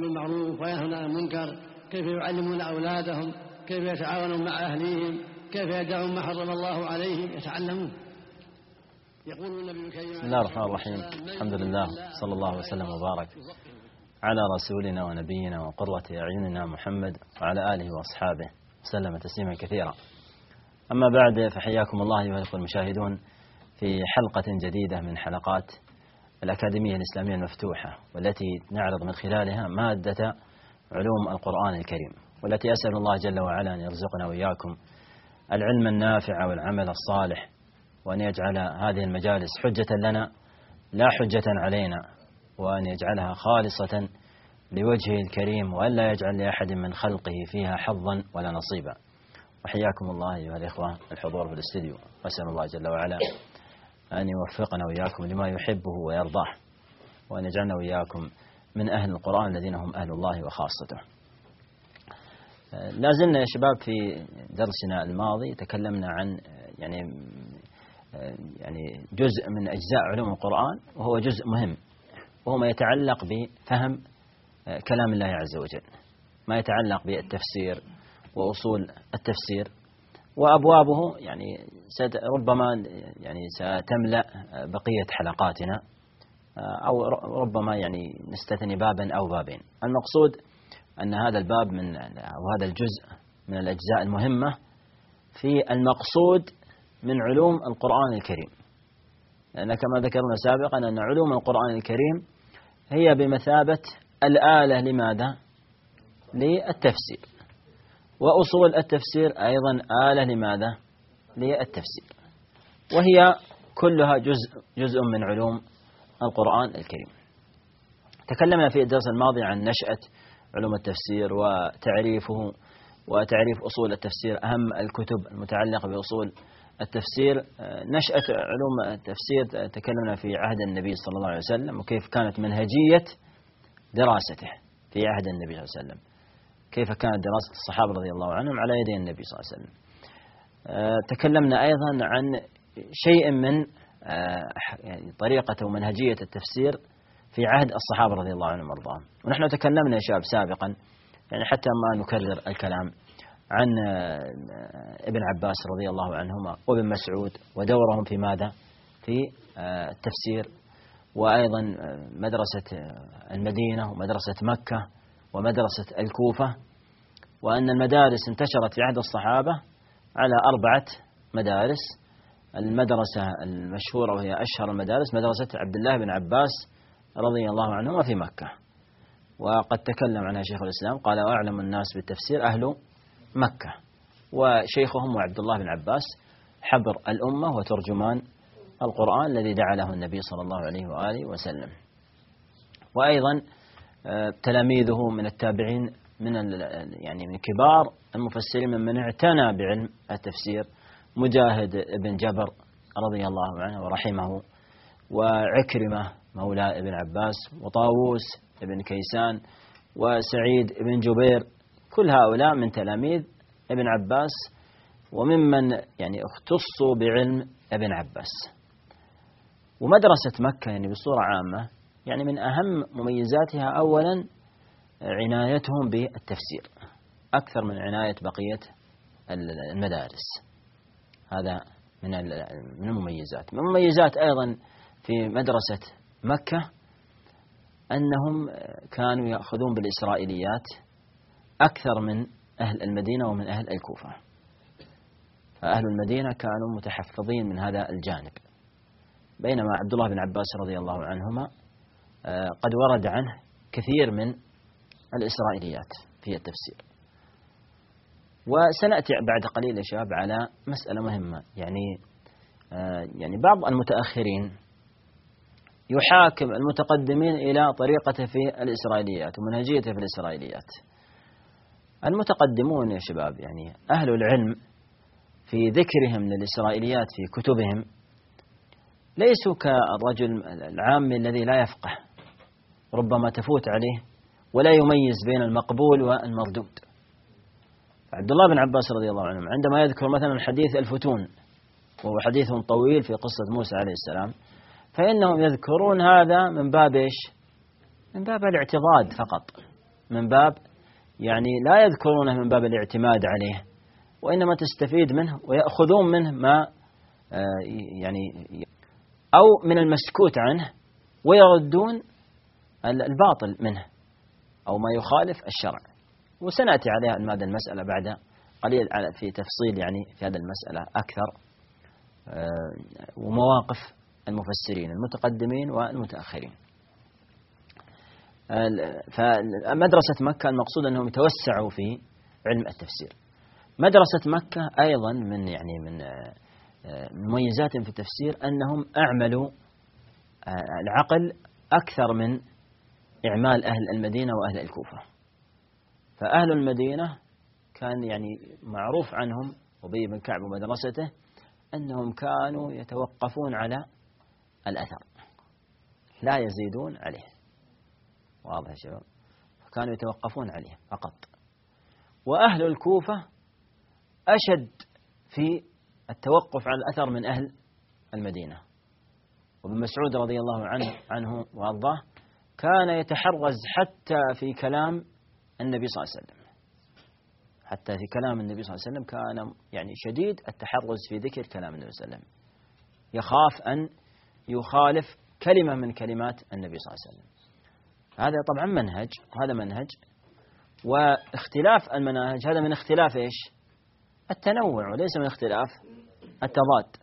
بالمعروف وينهون عن المنكر كيف يعلمون أولادهم كيف يتعاونون مع أهليهم كيف يدعون ما حرم الله عليهم يتعلمون. يقول النبي الكريم بسم الله الرحمن الرحيم. الحمد لله صلى الله وسلم وبارك على رسولنا ونبينا وقرة أعيننا محمد وعلى آله وأصحابه وسلم تسليما كثيرا. أما بعد فحياكم الله أيها الأخوة المشاهدون في حلقة جديدة من حلقات الأكاديمية الإسلامية المفتوحة والتي نعرض من خلالها مادة علوم القرآن الكريم والتي أسأل الله جل وعلا أن يرزقنا وإياكم العلم النافع والعمل الصالح وأن يجعل هذه المجالس حجة لنا لا حجة علينا وأن يجعلها خالصة لوجهه الكريم وألا يجعل لأحد من خلقه فيها حظا ولا نصيبا. وحياكم الله أيها الإخوة الحضور في الاستديو وأسأل الله جل وعلا أن يوفقنا وإياكم لما يحبه ويرضاه وأن يجعلنا وإياكم من أهل القرآن الذين هم أهل الله وخاصته. لا زلنا يا شباب في درسنا الماضي تكلمنا عن يعني يعني جزء من أجزاء علوم القرآن وهو جزء مهم وهو ما يتعلق بفهم كلام الله عز وجل ما يتعلق بالتفسير وأصول التفسير. وأبوابه يعني ربما يعني ستملأ بقية حلقاتنا أو ربما يعني نستثني بابا أو بابين. المقصود أن هذا الباب من أو هذا الجزء من الأجزاء المهمة في المقصود من علوم القرآن الكريم. لأن كما ذكرنا سابقا أن علوم القرآن الكريم هي بمثابة الآلة لماذا؟ للتفسير. وأصول التفسير أيضا آلة لماذا؟ للتفسير. وهي كلها جزء جزء من علوم القرآن الكريم. تكلمنا في الدرس الماضي عن نشأة علوم التفسير وتعريفه وتعريف أصول التفسير أهم الكتب المتعلقة بأصول التفسير. نشأة علوم التفسير تكلمنا في عهد النبي صلى الله عليه وسلم وكيف كانت منهجية دراسته في عهد النبي صلى الله عليه وسلم. كيف كانت دراسة الصحابة رضي الله عنهم على يدي النبي صلى الله عليه وسلم. تكلمنا أيضا عن شيء من يعني طريقة ومنهجية التفسير في عهد الصحابة رضي الله عنهم وأرضاهم. ونحن تكلمنا يا شباب سابقا يعني حتى ما نكرر الكلام عن ابن عباس رضي الله عنهما وابن مسعود ودورهم في ماذا؟ في التفسير. وأيضا مدرسة المدينة ومدرسة مكة ومدرسة الكوفة وأن المدارس انتشرت في عهد الصحابة على أربعة مدارس. المدرسة المشهورة وهي أشهر المدارس مدرسة عبد الله بن عباس رضي الله عنهما في مكة. وقد تكلم عنها شيخ الإسلام قال أعلم الناس بالتفسير أهل مكة. وشيخهم عبد الله بن عباس حبر الأمة وترجمان القرآن الذي دعا له النبي صلى الله عليه وآله وسلم. وأيضا تلاميذه من التابعين من يعني من كبار المفسرين من من اعتنى بعلم التفسير مجاهد بن جبر رضي الله عنه ورحمه وعكرمة مولى ابن عباس وطاووس بن كيسان وسعيد بن جبير كل هؤلاء من تلاميذ ابن عباس وممن يعني اختصوا بعلم ابن عباس. ومدرسة مكة يعني بصورة عامة يعني من أهم مميزاتها أولا عنايتهم بالتفسير أكثر من عناية بقية المدارس. هذا من من المميزات. من المميزات أيضا في مدرسة مكة أنهم كانوا يأخذون بالإسرائيليات أكثر من أهل المدينة ومن أهل الكوفة. فأهل المدينة كانوا متحفظين من هذا الجانب. بينما عبد الله بن عباس رضي الله عنهما قد ورد عنه كثير من الإسرائيليات في التفسير. وسنأتي بعد قليل يا شباب على مسألة مهمة. يعني يعني بعض المتأخرين يحاكم المتقدمين إلى طريقته في الإسرائيليات ومنهجيته في الإسرائيليات. المتقدمون يا شباب يعني أهل العلم في ذكرهم للإسرائيليات في كتبهم ليسوا كالرجل العام الذي لا يفقه. ربما تفوت عليه ولا يميز بين المقبول والمردود. عبد الله بن عباس رضي الله عنه عندما يذكر مثلا حديث الفتون وهو حديث طويل في قصة موسى عليه السلام فإنهم يذكرون هذا من باب إيش؟ من باب الاعتضاد فقط. من باب يعني لا يذكرونه من باب الاعتماد عليه وإنما تستفيد منه ويأخذون منه ما آه، يعني أو من المسكوت عنه ويردون الباطل منه أو ما يخالف الشرع. وسنأتي عليها هذه المسألة بعد قليل في تفصيل يعني في هذه المسألة أكثر آه، ومواقف المفسرين المتقدمين والمتأخرين. فمدرسة مكة المقصود أنهم توسعوا في علم التفسير. مدرسة مكة أيضا من يعني من آه، مميزاتهم في التفسير أنهم أعملوا آه، العقل أكثر من إعمال أهل المدينة وأهل الكوفة. فأهل المدينة كان يعني معروف عنهم أبي بن كعب ومدرسته أنهم كانوا يتوقفون على الأثر لا يزيدون عليه. واضح يا شباب؟ فكانوا يتوقفون عليه فقط. وأهل الكوفة أشد في التوقف على الأثر من أهل المدينة. وابن مسعود رضي الله عنه عنه وأرضاه كان يتحرز حتى في كلام النبي صلى الله عليه وسلم. حتى في كلام النبي صلى الله عليه وسلم كان يعني شديد التحرز في ذكر كلام النبي صلى الله عليه وسلم. يخاف أن يخالف كلمة من كلمات النبي صلى الله عليه وسلم. هذا طبعا منهج هذا منهج. واختلاف المناهج هذا من اختلاف إيش؟ التنوع وليس من اختلاف التضاد.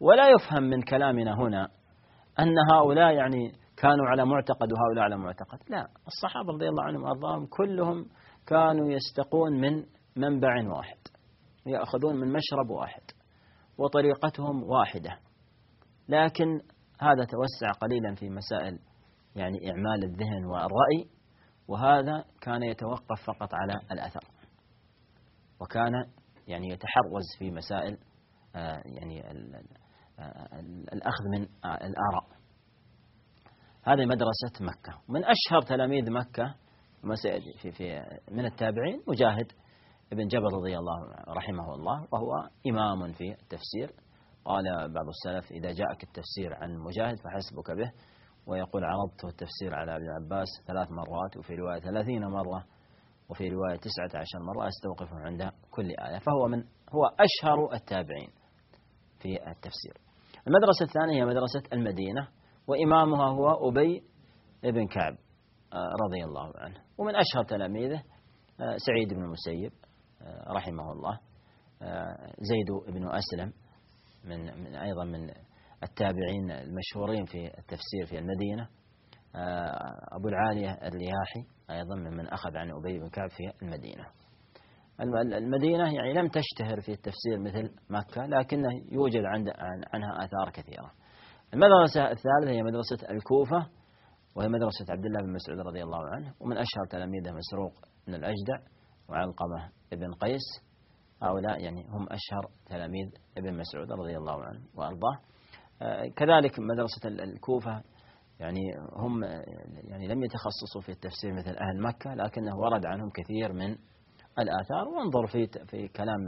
ولا يفهم من كلامنا هنا أن هؤلاء يعني كانوا على معتقد وهؤلاء على معتقد. لا الصحابة رضي الله عنهم وأرضاهم كلهم كانوا يستقون من منبع واحد يأخذون من مشرب واحد وطريقتهم واحدة. لكن هذا توسع قليلا في مسائل يعني إعمال الذهن والرأي وهذا كان يتوقف فقط على الأثر وكان يعني يتحرز في مسائل آه، يعني آه، الأخذ من الآراء. هذه مدرسة مكة. من أشهر تلاميذ مكة في في من التابعين مجاهد ابن جبل رضي الله رحمه الله وهو إمام في التفسير. قال بعض السلف إذا جاءك التفسير عن مجاهد فحسبك به. ويقول عرضت التفسير على ابن عباس ثلاث مرات وفي رواية ثلاثين مرة وفي رواية تسعة عشر مرة أستوقفه عند كل آية. فهو من هو أشهر التابعين في التفسير. المدرسة الثانية هي مدرسة المدينة. وإمامها هو أبي بن كعب آه، رضي الله عنه. ومن أشهر تلاميذه آه، سعيد بن المسيب آه، رحمه الله زيد بن أسلم من, من أيضا من التابعين المشهورين في التفسير في المدينة أبو العالية الرياحي أيضا ممن أخذ عن أبي بن كعب في المدينة. المدينة يعني لم تشتهر في التفسير مثل مكة لكنه يوجد عند عنها آثار كثيرة. المدرسة الثالثة هي مدرسة الكوفة وهي مدرسة عبد الله بن مسعود رضي الله عنه ومن أشهر تلاميذه مسروق بن الأجدع وعلقمة بن قيس. هؤلاء يعني هم أشهر تلاميذ ابن مسعود رضي الله عنه وأرضاه. آه، كذلك مدرسة الكوفة يعني هم يعني لم يتخصصوا في التفسير مثل أهل مكة لكنه ورد عنهم كثير من الآثار. وانظر في في كلام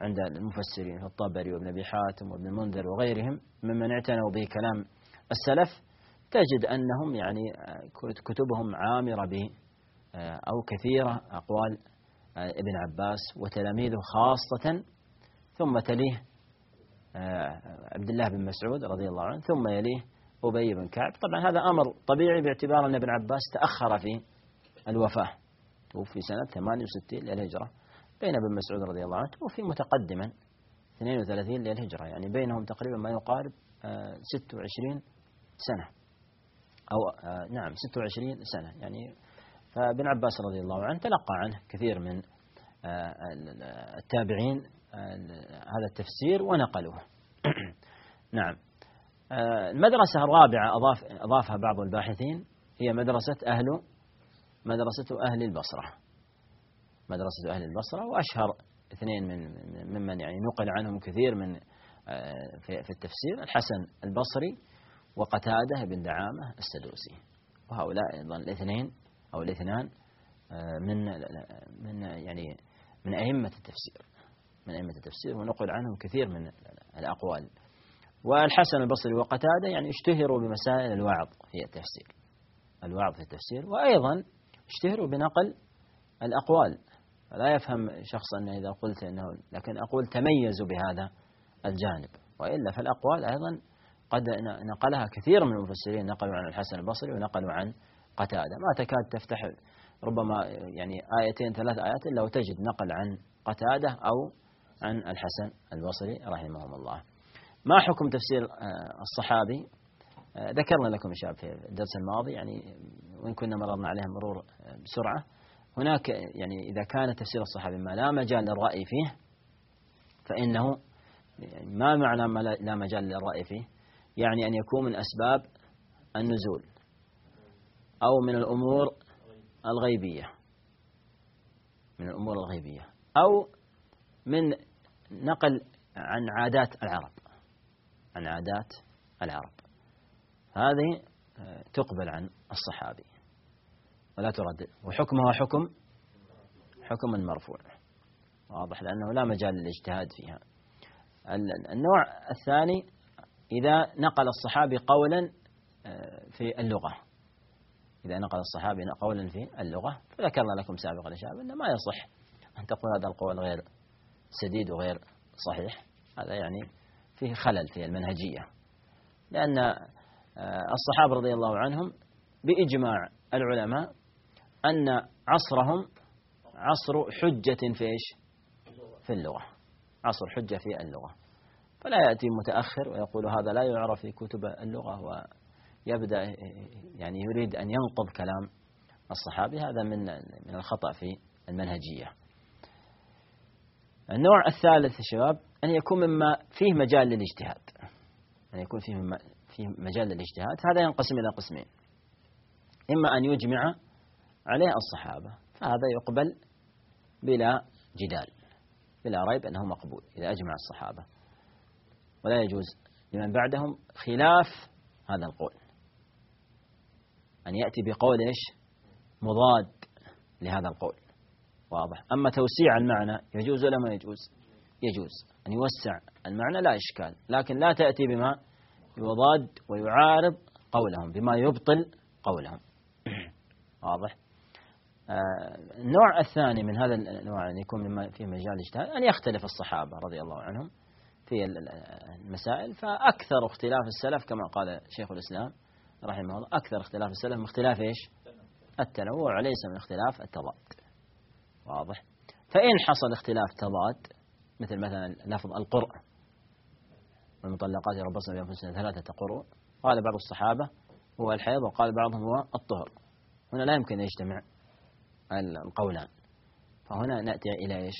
عند المفسرين الطبري وابن أبي حاتم وابن المنذر وغيرهم ممن اعتنوا بكلام السلف تجد أنهم يعني كتبهم عامرة ب أو كثيرة أقوال ابن عباس وتلاميذه خاصة ثم تليه عبد الله بن مسعود رضي الله عنه ثم يليه أبي بن كعب. طبعا هذا أمر طبيعي باعتبار أن ابن عباس تأخر في الوفاة توفي سنة 68 للهجرة. بين ابن مسعود رضي الله عنه توفي متقدما 32 للهجرة يعني بينهم تقريبا ما يقارب 26 آه، سنة. أو آه، نعم 26 سنة يعني فابن عباس رضي الله عنه تلقى عنه كثير من آه، التابعين هذا التفسير ونقلوه. نعم. المدرسة الرابعة أضاف أضافها بعض الباحثين هي مدرسة أهل مدرسة أهل البصرة. مدرسة أهل البصرة وأشهر اثنين من ممن يعني نقل عنهم كثير من آه، في التفسير الحسن البصري وقتادة بن دعامة السدوسي. وهؤلاء أيضا الاثنين أو الاثنان آه، من من يعني من أئمة التفسير من أئمة التفسير ونقل عنهم كثير من الأقوال. والحسن البصري وقتادة يعني اشتهروا بمسائل الوعظ في التفسير الوعظ في التفسير وأيضا اشتهروا بنقل الأقوال. فلا يفهم شخص أنه إذا قلت أنه لكن أقول تميزوا بهذا الجانب. وإلا فالأقوال أيضا قد نقلها كثير من المفسرين نقلوا عن الحسن البصري ونقلوا عن قتادة. ما تكاد تفتح ربما يعني آيتين ثلاث آيات إلا وتجد نقل عن قتادة أو عن الحسن البصري رحمهم الله. ما حكم تفسير آه، الصحابي؟ آه، ذكرنا لكم شاب في الدرس الماضي يعني وإن كنا مررنا عليها مرور آه، بسرعة. هناك يعني إذا كان تفسير الصحابي ما لا مجال للرأي فيه فإنه ما معنى ما لا مجال للرأي فيه. يعني أن يكون من أسباب النزول أو من الأمور الغيبية. من الأمور الغيبية. أو من نقل عن عادات العرب. عن عادات العرب. هذه تقبل عن الصحابي. ولا ترد وحكمها حكم حكم مرفوع. واضح لأنه لا مجال للاجتهاد فيها. النوع الثاني إذا نقل الصحابي قولا آه، في اللغة. إذا نقل الصحابي قولا في اللغة فذكرنا لكم سابقا يا أنه ما يصح أن تقول هذا القول غير سديد وغير صحيح. هذا يعني فيه خلل في المنهجية. لأن آه، الصحابة رضي الله عنهم بإجماع العلماء أن عصرهم عصر حجة في إيش؟ في اللغة. عصر حجة في اللغة. فلا يأتي متأخر ويقول هذا لا يعرف في كتب اللغة ويبدأ يعني يريد أن ينقض كلام الصحابي. هذا من من الخطأ في المنهجية. النوع الثالث يا شباب أن يكون مما فيه مجال للاجتهاد. أن يكون فيه فيه مجال للاجتهاد. هذا ينقسم إلى قسمين. إما أن يجمع عليه الصحابة فهذا يقبل بلا جدال بلا ريب أنه مقبول إذا أجمع الصحابة. ولا يجوز لمن بعدهم خلاف هذا القول. أن يأتي بقول إيش؟ مضاد لهذا القول. واضح. أما توسيع المعنى يجوز ولا ما يجوز؟ يجوز. أن يوسع المعنى لا إشكال لكن لا تأتي بما يضاد ويعارض قولهم بما يبطل قولهم. واضح. النوع الثاني من هذا النوع أن يكون مما فيه مجال الاجتهاد أن يختلف الصحابة رضي الله عنهم في المسائل. فأكثر اختلاف السلف كما قال شيخ الإسلام رحمه الله أكثر اختلاف السلف من اختلاف إيش؟ التنوع وليس من اختلاف التضاد. واضح؟ فإن حصل اختلاف تضاد مثل مثلا لفظ القرء. والمطلقات يربصن بأنفسهن ثلاثة قروء. قال بعض الصحابة هو الحيض وقال بعضهم هو الطهر. هنا لا يمكن أن يجتمع القولان. فهنا نأتي إلى إيش؟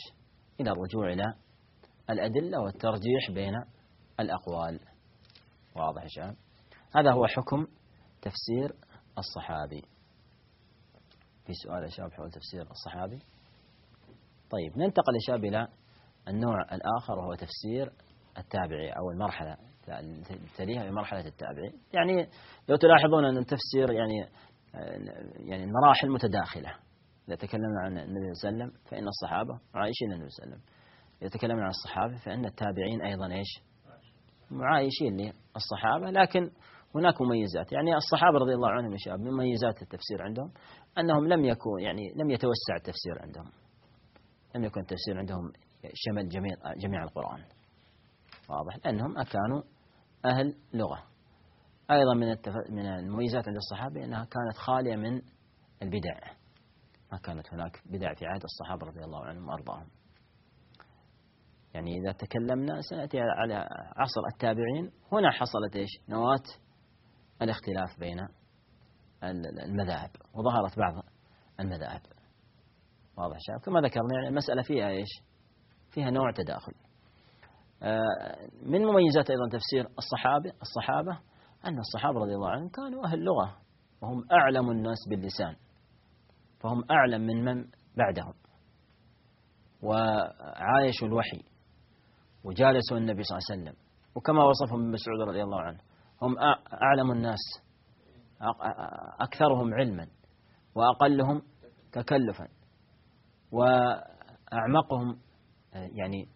إلى الرجوع إلى الأدلة والترجيح بين الأقوال. واضح يا شباب؟ هذا هو حكم تفسير الصحابي. في سؤال يا شباب حول تفسير الصحابي؟ طيب ننتقل يا شباب إلى النوع الآخر وهو تفسير التابعي أو المرحلة. تليها في مرحلة التابعي. يعني لو تلاحظون أن التفسير يعني يعني مراحل متداخلة. إذا تكلمنا عن النبي صلى الله عليه وسلم فإن الصحابة عايشين النبي صلى الله عليه وسلم. إذا تكلمنا عن الصحابة فإن التابعين أيضا إيش؟ معايشين للصحابة. لكن هناك مميزات. يعني الصحابة رضي الله عنهم يا شباب من مميزات التفسير عندهم؟ أنهم لم يكون يعني لم يتوسع التفسير عندهم. لم يكن التفسير عندهم شمل جميع جميع القرآن. واضح. لأنهم كانوا أهل لغة. أيضا من من المميزات عند الصحابة أنها كانت خالية من البدع. ما كانت هناك بدع في عهد الصحابة رضي الله عنهم وأرضاهم. يعني إذا تكلمنا سنأتي على عصر التابعين. هنا حصلت إيش؟ نواة الاختلاف بين المذاهب وظهرت بعض المذاهب. واضح شباب كما ذكرنا يعني المسألة فيها إيش؟ فيها نوع تداخل. آه، من مميزات أيضا تفسير الصحابة الصحابة؟ أن الصحابة رضي الله عنهم كانوا أهل لغة وهم أعلم الناس باللسان. فهم أعلم من من بعدهم. وعايشوا الوحي وجالسوا النبي صلى الله عليه وسلم. وكما وصفهم ابن مسعود رضي الله عنه هم أعلم الناس أكثرهم علما وأقلهم تكلفا وأعمقهم يعني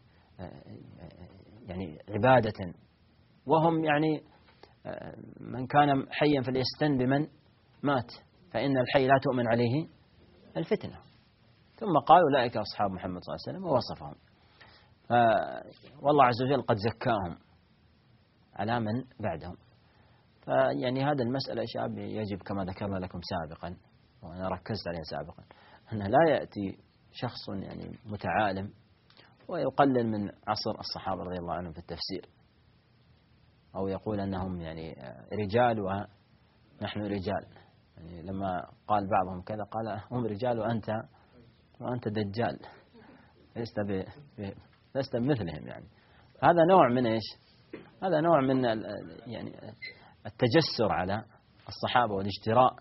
يعني عبادة. وهم يعني من كان حيا فليستن بمن مات فإن الحي لا تؤمن عليه. الفتنة. ثم قال أولئك أصحاب محمد صلى الله عليه وسلم ووصفهم. والله عز وجل قد زكاهم على من بعدهم. فيعني هذا المسألة شاب يجب كما ذكرنا لكم سابقا وأنا ركزت عليها سابقا أنه لا يأتي شخص يعني متعالم ويقلل من عصر الصحابة رضي الله عنهم في التفسير. أو يقول أنهم يعني رجال ونحن رجال. يعني لما قال بعضهم كذا قال هم رجال وأنت وأنت دجال. لست ب... لست بمثلهم يعني. هذا نوع من إيش؟ هذا نوع من يعني التجسر على الصحابة والاجتراء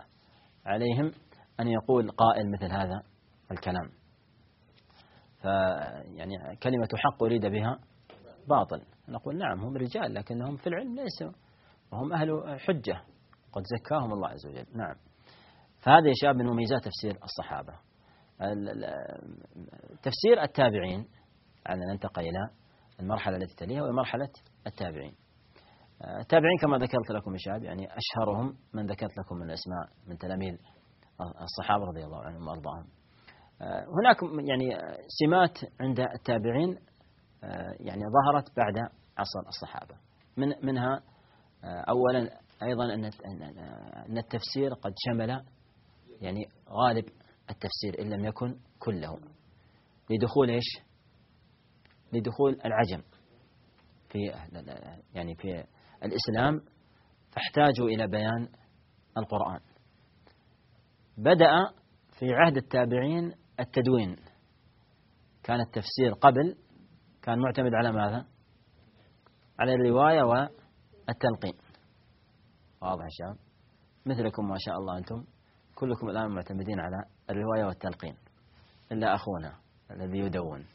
عليهم أن يقول قائل مثل هذا الكلام. فيعني كلمة حق أريد بها باطل. نقول نعم هم رجال لكنهم في العلم ليسوا وهم أهل حجة. قد زكاهم الله عز وجل. نعم. فهذا يا شباب من مميزات تفسير الصحابة. تفسير التابعين أن ننتقل إلى المرحلة التي تليها وهي مرحلة التابعين. التابعين كما ذكرت لكم يا شباب يعني أشهرهم من ذكرت لكم من الأسماء من تلاميذ الصحابة رضي الله عنهم وأرضاهم. هناك يعني سمات عند التابعين يعني ظهرت بعد عصر الصحابة. من منها أولا أيضا أن التفسير قد شمل يعني غالب التفسير إن لم يكن كله. لدخول إيش؟ لدخول العجم في يعني في الإسلام فاحتاجوا إلى بيان القرآن. بدأ في عهد التابعين التدوين. كان التفسير قبل كان معتمد على ماذا؟ على الرواية والتلقين. واضح شباب. مثلكم ما شاء الله أنتم. كلكم الآن معتمدين على الرواية والتلقين. إلا أخونا الذي يدون.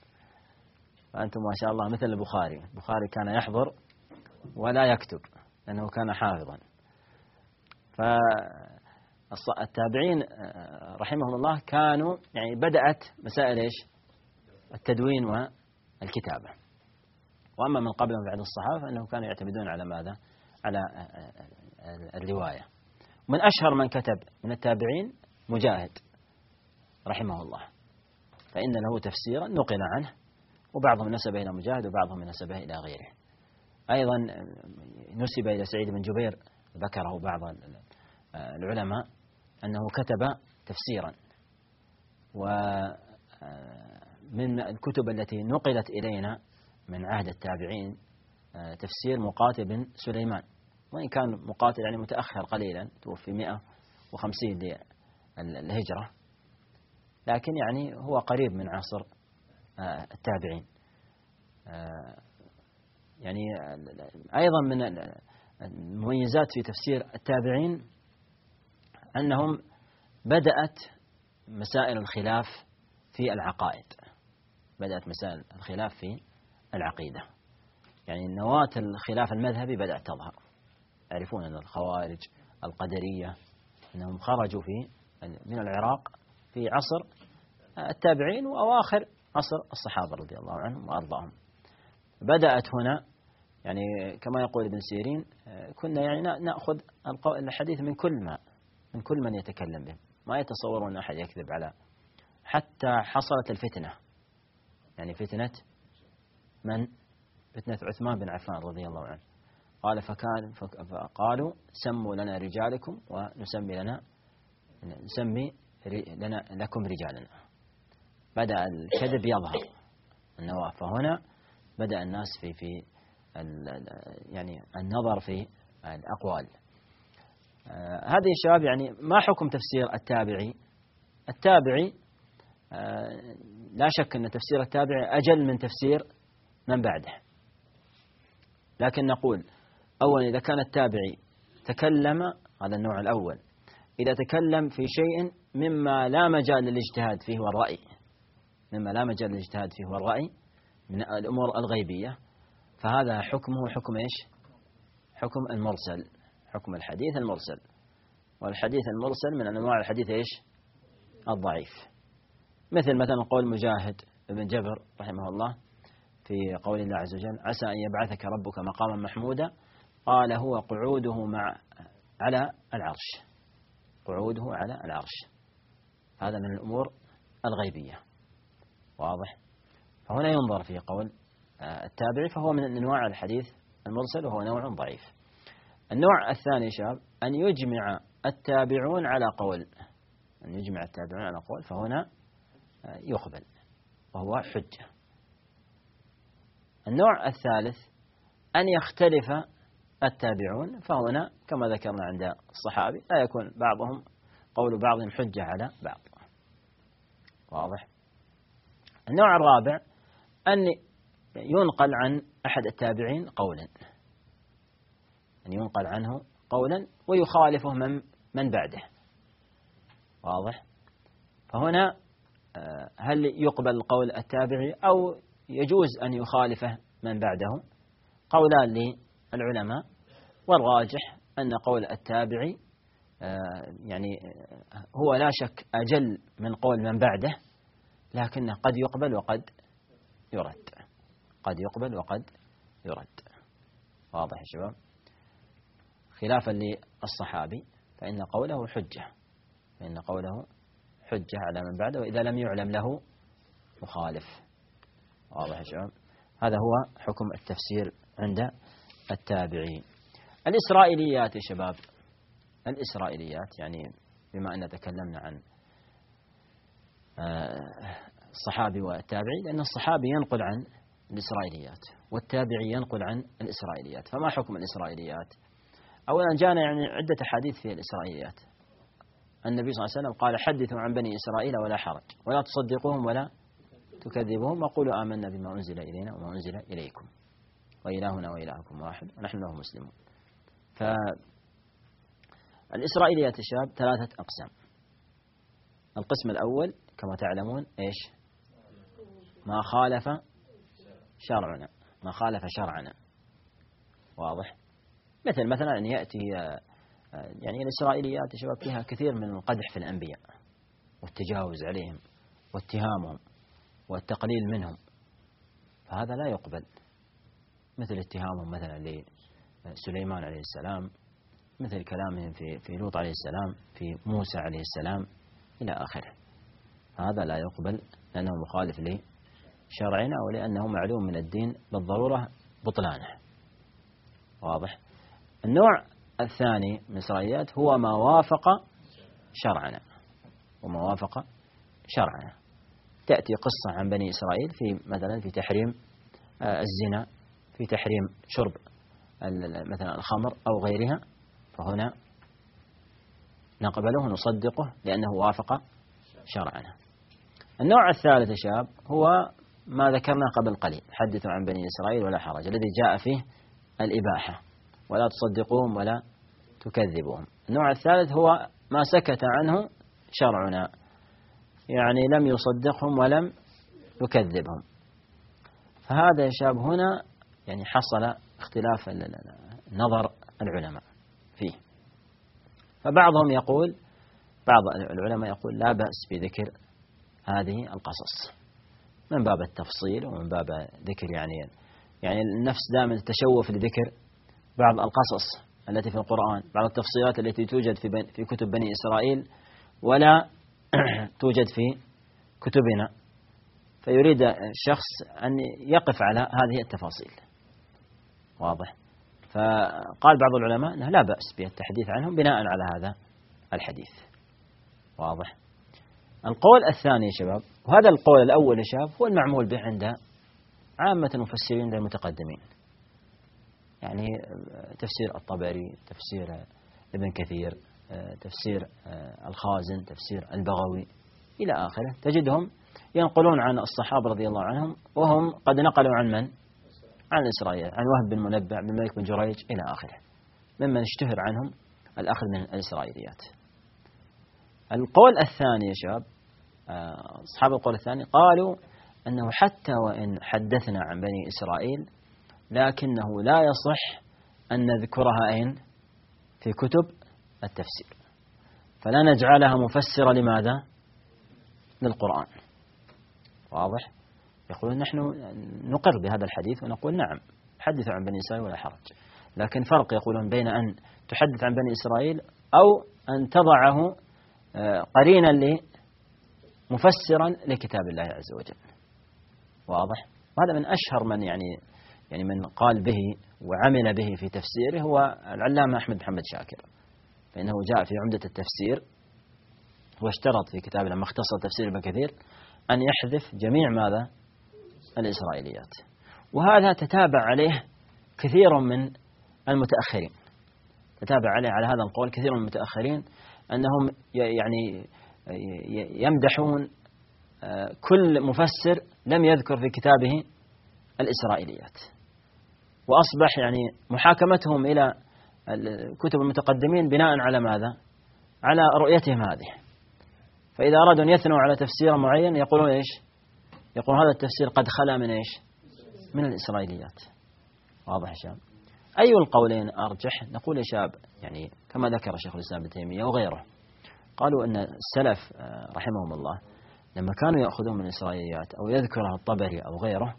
فأنتم ما شاء الله مثل البخاري. البخاري كان يحضر ولا يكتب لأنه كان حافظا. فالتابعين رحمهم الله كانوا يعني بدأت مسائل إيش؟ التدوين والكتابة. وأما من قبلهم بعد الصحابة فإنهم كانوا يعتمدون على ماذا؟ على الرواية. من أشهر من كتب من التابعين مجاهد رحمه الله. فإن له تفسيرا نقل عنه وبعضهم نسب إلى مجاهد وبعضهم نسبه إلى غيره. أيضا نسب إلى سعيد بن جبير ذكره بعض العلماء أنه كتب تفسيرا. ومن الكتب التي نقلت إلينا من عهد التابعين تفسير مقاتل بن سليمان. وإن كان مقاتل يعني متأخر قليلا توفي 150 للهجرة. لكن يعني هو قريب من عصر آه، التابعين. آه، يعني أيضا من المميزات في تفسير التابعين أنهم بدأت مسائل الخلاف في العقائد. بدأت مسائل الخلاف في العقيدة. يعني نواة الخلاف المذهبي بدأت تظهر. يعرفون أن الخوارج القدرية أنهم خرجوا في من العراق في عصر التابعين وأواخر عصر الصحابة رضي الله عنهم وأرضاهم. بدأت هنا يعني كما يقول ابن سيرين كنا يعني نأخذ الحديث من كل ما من كل من يتكلم به. ما يتصورون أحد يكذب على حتى حصلت الفتنة. يعني فتنة من؟ فتنة عثمان بن عفان رضي الله عنه. قال فكان فقالوا سموا لنا رجالكم ونسمي لنا نسمي لنا لكم رجالنا بدأ الكذب يظهر النواة فهنا بدأ الناس في في يعني النظر في الأقوال. آه هذه الشباب يعني ما حكم تفسير التابعي؟ التابعي آه لا شك أن تفسير التابعي أجل من تفسير من بعده. لكن نقول أولا إذا كان التابعي تكلم هذا النوع الأول إذا تكلم في شيء مما لا مجال للاجتهاد فيه والرأي مما لا مجال للاجتهاد فيه والرأي من الأمور الغيبية فهذا حكمه حكم إيش؟ حكم المرسل حكم الحديث المرسل والحديث المرسل من أنواع الحديث إيش؟ الضعيف. مثل مثلا قول مجاهد بن جبر رحمه الله في قول الله عز وجل عسى أن يبعثك ربك مقاما محمودا قال هو قعوده مع على العرش. قعوده على العرش. هذا من الأمور الغيبية. واضح؟ فهنا ينظر في قول آه، التابعي فهو من أنواع الحديث المرسل وهو نوع ضعيف. النوع الثاني شاب أن يجمع التابعون على قول. أن يجمع التابعون على قول فهنا آه، يقبل وهو حجة. النوع الثالث أن يختلف التابعون فهنا كما ذكرنا عند الصحابي لا يكون بعضهم قول بعضهم حجة على بعض. واضح؟ النوع الرابع أن ينقل عن أحد التابعين قولا. أن ينقل عنه قولا ويخالفه من من بعده. واضح؟ فهنا آه، هل يقبل قول التابعي أو يجوز أن يخالفه من بعده؟ قولان للعلماء والراجح أن قول التابعي آه، يعني آه، هو لا شك أجل من قول من بعده لكنه قد يقبل وقد يرد. قد يقبل وقد يرد. واضح يا شباب؟ خلافا للصحابي فإن قوله حجة. فإن قوله حجة على من بعده وإذا لم يعلم له مخالف. واضح يا شباب؟ هذا هو حكم التفسير عند التابعين. الإسرائيليات يا شباب الإسرائيليات يعني بما أن تكلمنا عن آه، الصحابي والتابعي لأن الصحابي ينقل عن الإسرائيليات والتابعي ينقل عن الإسرائيليات. فما حكم الإسرائيليات؟ أولا جاءنا يعني عدة أحاديث في الإسرائيليات. النبي صلى الله عليه وسلم قال حدثوا عن بني إسرائيل ولا حرج ولا تصدقوهم ولا تكذبوهم وقولوا آمنا بما أنزل إلينا وما أنزل إليكم. وإلهنا وإلهكم واحد ونحن له مسلمون. فالإسرائيليات الشاب ثلاثة أقسام. القسم الأول كما تعلمون إيش؟ ما خالف شرعنا ما خالف شرعنا. واضح؟ مثل مثلا أن يأتي يعني الإسرائيليات يا شباب فيها كثير من القدح في الأنبياء والتجاوز عليهم واتهامهم والتقليل منهم. فهذا لا يقبل. مثل اتهامهم مثلا لسليمان عليه السلام مثل كلامهم في في لوط عليه السلام في موسى عليه السلام إلى آخره. هذا لا يقبل لأنه مخالف لشرعنا ولأنه معلوم من الدين بالضرورة بطلانه. واضح؟ النوع الثاني من الإسرائيليات هو ما وافق شرعنا. وما وافق شرعنا. تأتي قصة عن بني إسرائيل في مثلا في تحريم آه، الزنا. في تحريم شرب مثلا الخمر أو غيرها فهنا نقبله ونصدقه لأنه وافق شرعنا. النوع الثالث يا شباب هو ما ذكرنا قبل قليل حدثوا عن بني إسرائيل ولا حرج الذي جاء فيه الإباحة ولا تصدقوهم ولا تكذبوهم. النوع الثالث هو ما سكت عنه شرعنا يعني لم يصدقهم ولم يكذبهم. فهذا يا شباب هنا يعني حصل اختلاف نظر العلماء فيه. فبعضهم يقول بعض العلماء يقول لا بأس بذكر هذه القصص. من باب التفصيل ومن باب ذكر يعني يعني النفس دائما تتشوف لذكر بعض القصص التي في القرآن بعض التفصيلات التي توجد في, في كتب بني إسرائيل ولا توجد في كتبنا. فيريد الشخص أن يقف على هذه التفاصيل. واضح. فقال بعض العلماء أنه لا بأس بالتحديث عنهم بناء على هذا الحديث. واضح. القول الثاني يا شباب وهذا القول الأول يا شباب هو المعمول به عند عامة المفسرين المتقدمين. يعني تفسير الطبري تفسير ابن كثير تفسير الخازن تفسير البغوي إلى آخره. تجدهم ينقلون عن الصحابة رضي الله عنهم وهم قد نقلوا عن من؟ عن إسرائيل عن وهب بن منبع بن ملك بن جريج إلى آخره. ممن اشتهر عنهم الأخذ من الإسرائيليات. القول الثاني يا شباب آه، أصحاب القول الثاني قالوا أنه حتى وإن حدثنا عن بني إسرائيل لكنه لا يصح أن نذكرها أين في كتب التفسير. فلا نجعلها مفسرة لماذا؟ للقرآن. واضح؟ يقولون نحن نقر بهذا الحديث ونقول نعم حدثوا عن بني إسرائيل ولا حرج. لكن فرق يقولون بين أن تحدث عن بني إسرائيل أو أن تضعه آه، قرينا مفسرا لكتاب الله عز وجل. واضح؟ وهذا من أشهر من يعني يعني من قال به وعمل به في تفسيره هو العلامة أحمد محمد شاكر. فإنه جاء في عمدة التفسير واشترط في كتابه لما اختصر تفسير ابن كثير أن يحذف جميع ماذا؟ الإسرائيليات. وهذا تتابع عليه كثير من المتأخرين. تتابع عليه على هذا القول كثير من المتأخرين أنهم يعني يمدحون آه، كل مفسر لم يذكر في كتابه الإسرائيليات. وأصبح يعني محاكمتهم إلى كتب المتقدمين بناء على ماذا؟ على رؤيتهم هذه. فإذا أرادوا أن يثنوا على تفسير معين يقولون إيش؟ يقولون هذا التفسير قد خلا من إيش؟ من الإسرائيليات. واضح يا شباب؟ أي القولين أرجح؟ نقول يا شاب يعني كما ذكر شيخ الإسلام ابن تيمية وغيره قالوا أن السلف آه، رحمهم الله لما كانوا يأخذون من الإسرائيليات أو يذكرها الطبري أو غيره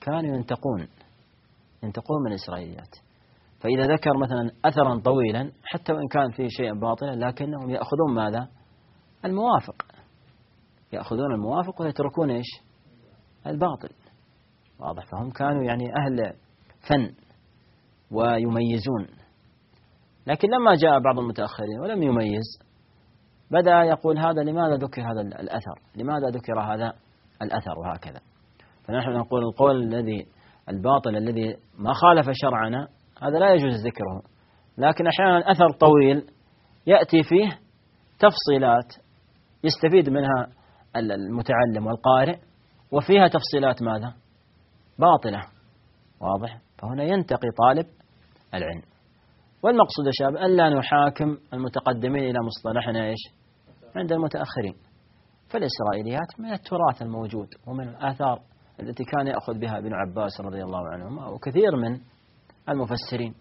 كانوا ينتقون ينتقون من الإسرائيليات. فإذا ذكر مثلا أثرا طويلا حتى وإن كان فيه شيء باطلا لكنهم يأخذون ماذا؟ الموافق. يأخذون الموافق ويتركون إيش؟ الباطل. واضح فهم؟ كانوا يعني أهل فن ويميزون. لكن لما جاء بعض المتأخرين ولم يميز بدأ يقول هذا لماذا ذكر هذا الأثر؟ لماذا ذكر هذا الأثر وهكذا؟ فنحن نقول القول الذي الباطل الذي ما خالف شرعنا هذا لا يجوز ذكره. لكن أحيانا أثر طويل يأتي فيه تفصيلات يستفيد منها المتعلم والقارئ وفيها تفصيلات ماذا؟ باطلة. واضح؟ فهنا ينتقي طالب العلم. والمقصود يا شباب ألا نحاكم المتقدمين إلى مصطلحنا إيش؟ عند المتأخرين. فالإسرائيليات من التراث الموجود ومن الآثار التي كان يأخذ بها ابن عباس رضي الله عنهما وكثير من المفسرين.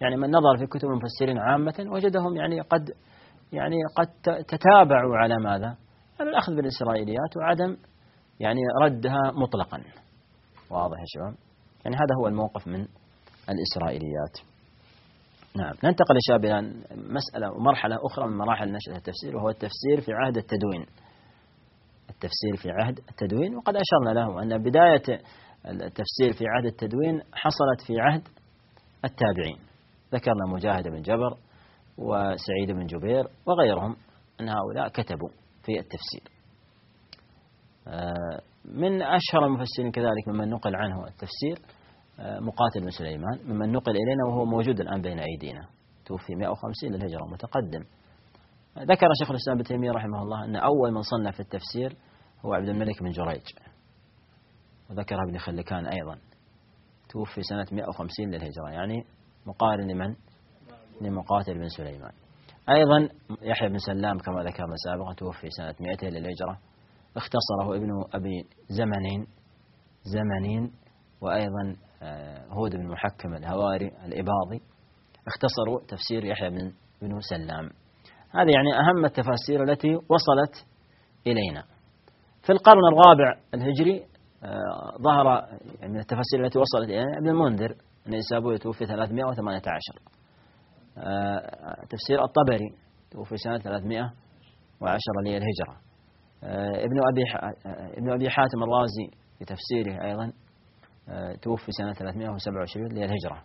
يعني من نظر في كتب المفسرين عامة وجدهم يعني قد يعني قد تتابعوا على ماذا؟ على الأخذ بالإسرائيليات وعدم يعني ردها مطلقا. واضح يا شباب؟ يعني هذا هو الموقف من الإسرائيليات. نعم ننتقل يا شباب إلى مسألة ومرحلة أخرى من مراحل نشأة التفسير وهو التفسير في عهد التدوين. التفسير في عهد التدوين وقد أشرنا له أن بداية التفسير في عهد التدوين حصلت في عهد التابعين. ذكرنا مجاهد بن جبر وسعيد بن جبير وغيرهم أن هؤلاء كتبوا في التفسير. من أشهر المفسرين كذلك ممن نقل عنه التفسير آه، مقاتل بن سليمان ممن نقل إلينا وهو موجود الآن بين أيدينا. توفي 150 للهجرة متقدم. ذكر شيخ الإسلام ابن تيمية رحمه الله أن أول من صنف في التفسير هو عبد الملك بن جريج. وذكر ابن خلكان أيضا. توفي سنة 150 للهجرة يعني مقارن لمن؟ لمقاتل بن سليمان. أيضا يحيى بن سلام كما ذكرنا سابقا توفي سنة 200 للهجرة. اختصره ابن أبي زمنين زمنين وأيضا آه، هود بن محكم الهواري الإباضي اختصروا تفسير يحيى بن بن سلام. هذه يعني أهم التفاسير التي وصلت إلينا. في القرن الرابع الهجري آه، ظهر يعني من التفاسير التي وصلت إلينا ابن المنذر النيسابوري توفي 318 آه، تفسير الطبري توفي سنة 310 للهجرة. ابن أبي ابن أبي حاتم الرازي في تفسيره أيضا توفي سنة 327 للهجرة.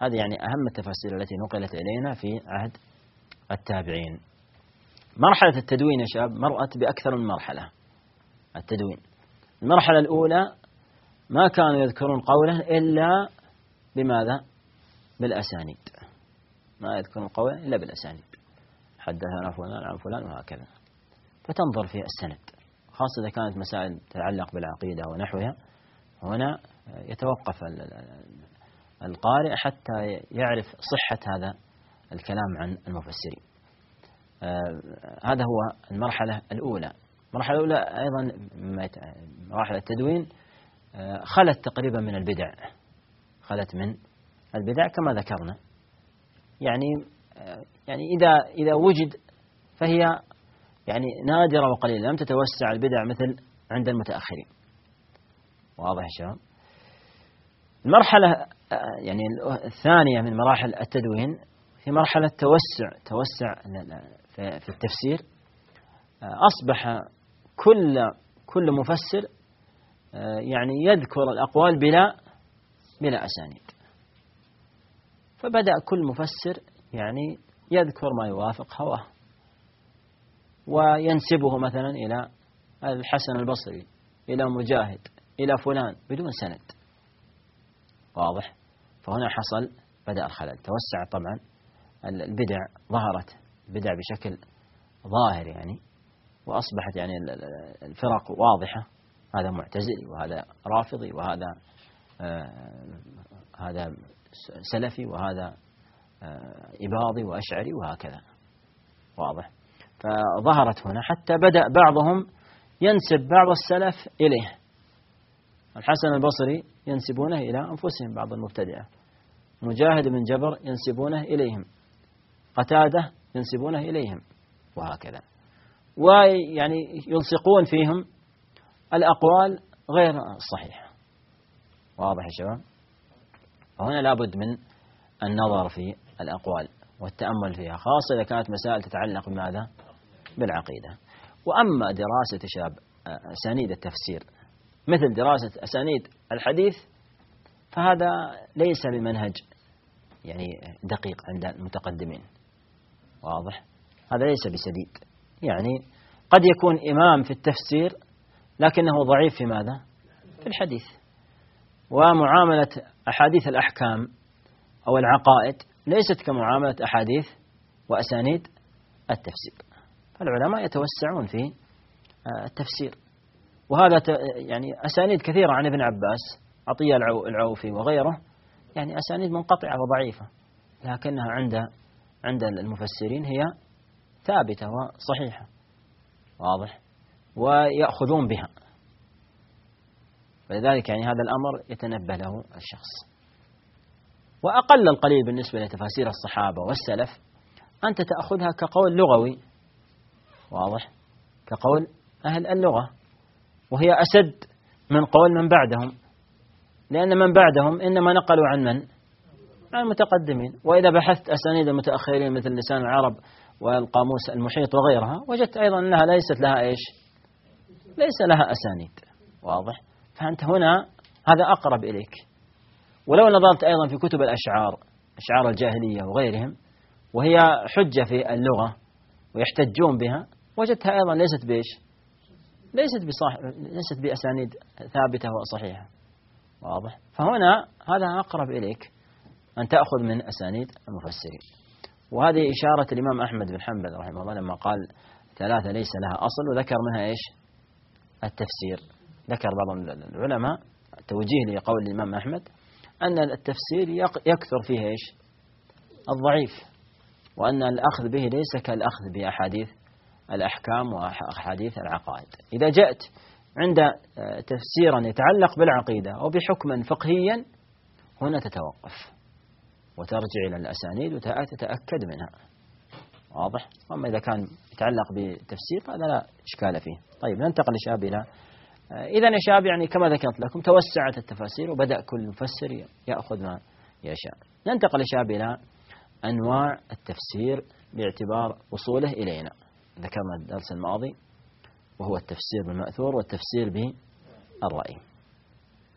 هذه يعني أهم التفاسير التي نقلت إلينا في عهد التابعين. مرحلة التدوين يا شباب مرأت بأكثر من مرحلة. التدوين. المرحلة الأولى ما كانوا يذكرون قوله إلا بماذا؟ بالأسانيد. ما يذكرون قوله إلا بالأسانيد. حدثنا فلان عن فلان وهكذا. فتنظر في السند خاصة إذا كانت مسائل تتعلق بالعقيدة ونحوها. هنا يتوقف القارئ حتى يعرف صحة هذا الكلام عن المفسرين. آه، هذا هو المرحلة الأولى. المرحلة الأولى أيضا مراحل التدوين آه، خلت تقريبا من البدع. خلت من البدع كما ذكرنا. يعني آه، يعني إذا إذا وجد فهي يعني نادرة وقليلة لم تتوسع البدع مثل عند المتأخرين. واضح يا شباب؟ المرحلة يعني الثانية من مراحل التدوين في مرحلة توسع توسع في التفسير. أصبح كل كل مفسر يعني يذكر الأقوال بلا بلا أسانيد. فبدأ كل مفسر يعني يذكر ما يوافق هواه. وينسبه مثلا إلى الحسن البصري إلى مجاهد إلى فلان بدون سند. واضح؟ فهنا حصل بدأ الخلل. توسع طبعا البدع ظهرت البدع بشكل ظاهر يعني وأصبحت يعني الفرق واضحة. هذا معتزلي وهذا رافضي وهذا آه هذا سلفي وهذا آه إباضي وأشعري وهكذا. واضح؟ فظهرت هنا حتى بدأ بعضهم ينسب بعض السلف إليه. الحسن البصري ينسبونه إلى أنفسهم بعض المبتدعة مجاهد بن جبر ينسبونه إليهم. قتادة ينسبونه إليهم. وهكذا. ويعني يلصقون فيهم الأقوال غير الصحيحة واضح يا شباب؟ وهنا لابد من النظر في الأقوال والتأمل فيها خاصة إذا كانت مسائل تتعلق بماذا؟ بالعقيدة. وأما دراسة شاب أسانيد التفسير مثل دراسة أسانيد الحديث فهذا ليس بمنهج يعني دقيق عند المتقدمين. واضح؟ هذا ليس بسديد يعني قد يكون إمام في التفسير لكنه ضعيف في ماذا؟ في الحديث. ومعاملة أحاديث الأحكام أو العقائد ليست كمعاملة أحاديث وأسانيد التفسير. فالعلماء يتوسعون في آه، التفسير. وهذا يعني أسانيد كثيرة عن ابن عباس عطية العوفي وغيره. يعني أسانيد منقطعة وضعيفة لكنها عند عند المفسرين هي ثابتة وصحيحة. واضح. ويأخذون بها. فلذلك يعني هذا الأمر يتنبه له الشخص. وأقل القليل بالنسبة لتفاسير الصحابة والسلف أنت تأخذها كقول لغوي. واضح؟ كقول أهل اللغة. وهي أسد من قول من بعدهم. لأن من بعدهم إنما نقلوا عن من؟ عن المتقدمين. وإذا بحثت أسانيد المتأخرين مثل لسان العرب والقاموس المحيط وغيرها وجدت أيضا أنها ليست لها إيش؟ ليس لها أسانيد. واضح؟ فأنت هنا هذا أقرب إليك. ولو نظرت أيضا في كتب الأشعار أشعار الجاهلية وغيرهم وهي حجة في اللغة ويحتجون بها. وجدتها أيضا ليست بإيش؟ ليست بصاح ليست بأسانيد ثابتة وصحيحة. واضح. فهنا هذا أقرب إليك أن تأخذ من أسانيد المفسرين. وهذه إشارة الإمام أحمد بن حنبل رحمه الله لما قال ثلاثة ليس لها أصل وذكر منها إيش؟ التفسير. ذكر بعض العلماء توجيه لقول الإمام أحمد أن التفسير يكثر فيه إيش؟ الضعيف. وأن الأخذ به ليس كالأخذ بأحاديث الأحكام وأحاديث العقائد. إذا جاءت عند تفسيرا يتعلق بالعقيدة أو بحكما فقهيا هنا تتوقف وترجع إلى الأسانيد وتتأكد منها. واضح؟ أما إذا كان يتعلق بتفسير فهذا لا إشكال فيه. طيب ننتقل لشاب إلى إذا يا شاب يعني كما ذكرت لكم توسعت التفاسير وبدأ كل مفسر يأخذ ما يشاء. ننتقل يا إلى أنواع التفسير باعتبار وصوله إلينا. ذكرنا الدرس الماضي وهو التفسير بالمأثور والتفسير بالرأي.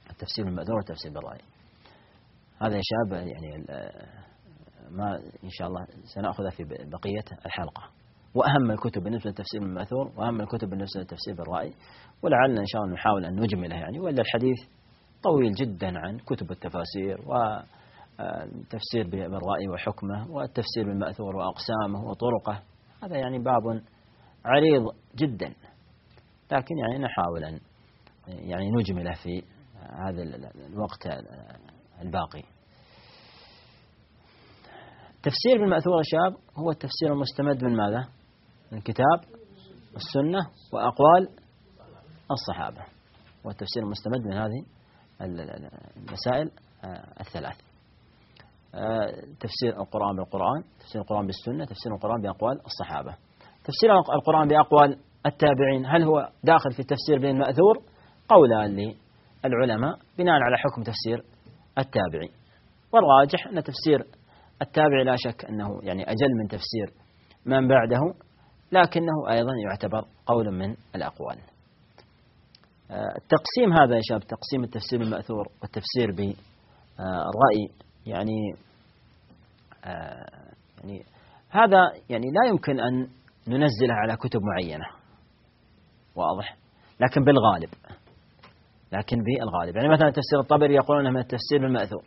التفسير بالمأثور والتفسير بالرأي. هذا يا شباب يعني ما إن شاء الله سنأخذه في بقية الحلقة. وأهم الكتب بالنسبة للتفسير بالمأثور وأهم الكتب بالنسبة للتفسير بالرأي. ولعلنا إن شاء الله نحاول أن نجمله يعني وإلا الحديث طويل جدا عن كتب التفاسير والتفسير بالرأي وحكمه والتفسير بالمأثور وأقسامه وطرقه. هذا يعني باب عريض جدا. لكن يعني نحاول أن يعني نجمله في هذا الوقت الباقي. تفسير بالمأثور شاب هو التفسير المستمد من ماذا؟ من كتاب السنة وأقوال الصحابة. والتفسير المستمد من هذه المسائل الثلاث. تفسير القرآن بالقرآن تفسير القرآن بالسنة تفسير القرآن بأقوال الصحابة. تفسير القرآن بأقوال التابعين هل هو داخل في التفسير بالمأثور قولان للعلماء بناء على حكم تفسير التابعي والراجح أن تفسير التابعي لا شك أنه يعني أجل من تفسير من بعده لكنه أيضا يعتبر قول من الأقوال. آه، التقسيم هذا يا شباب تقسيم التفسير بالمأثور والتفسير بالرأي يعني آه، يعني هذا يعني لا يمكن أن ننزله على كتب معينة. واضح؟ لكن بالغالب لكن بالغالب. يعني مثلا تفسير الطبري يقولون من التفسير بالمأثور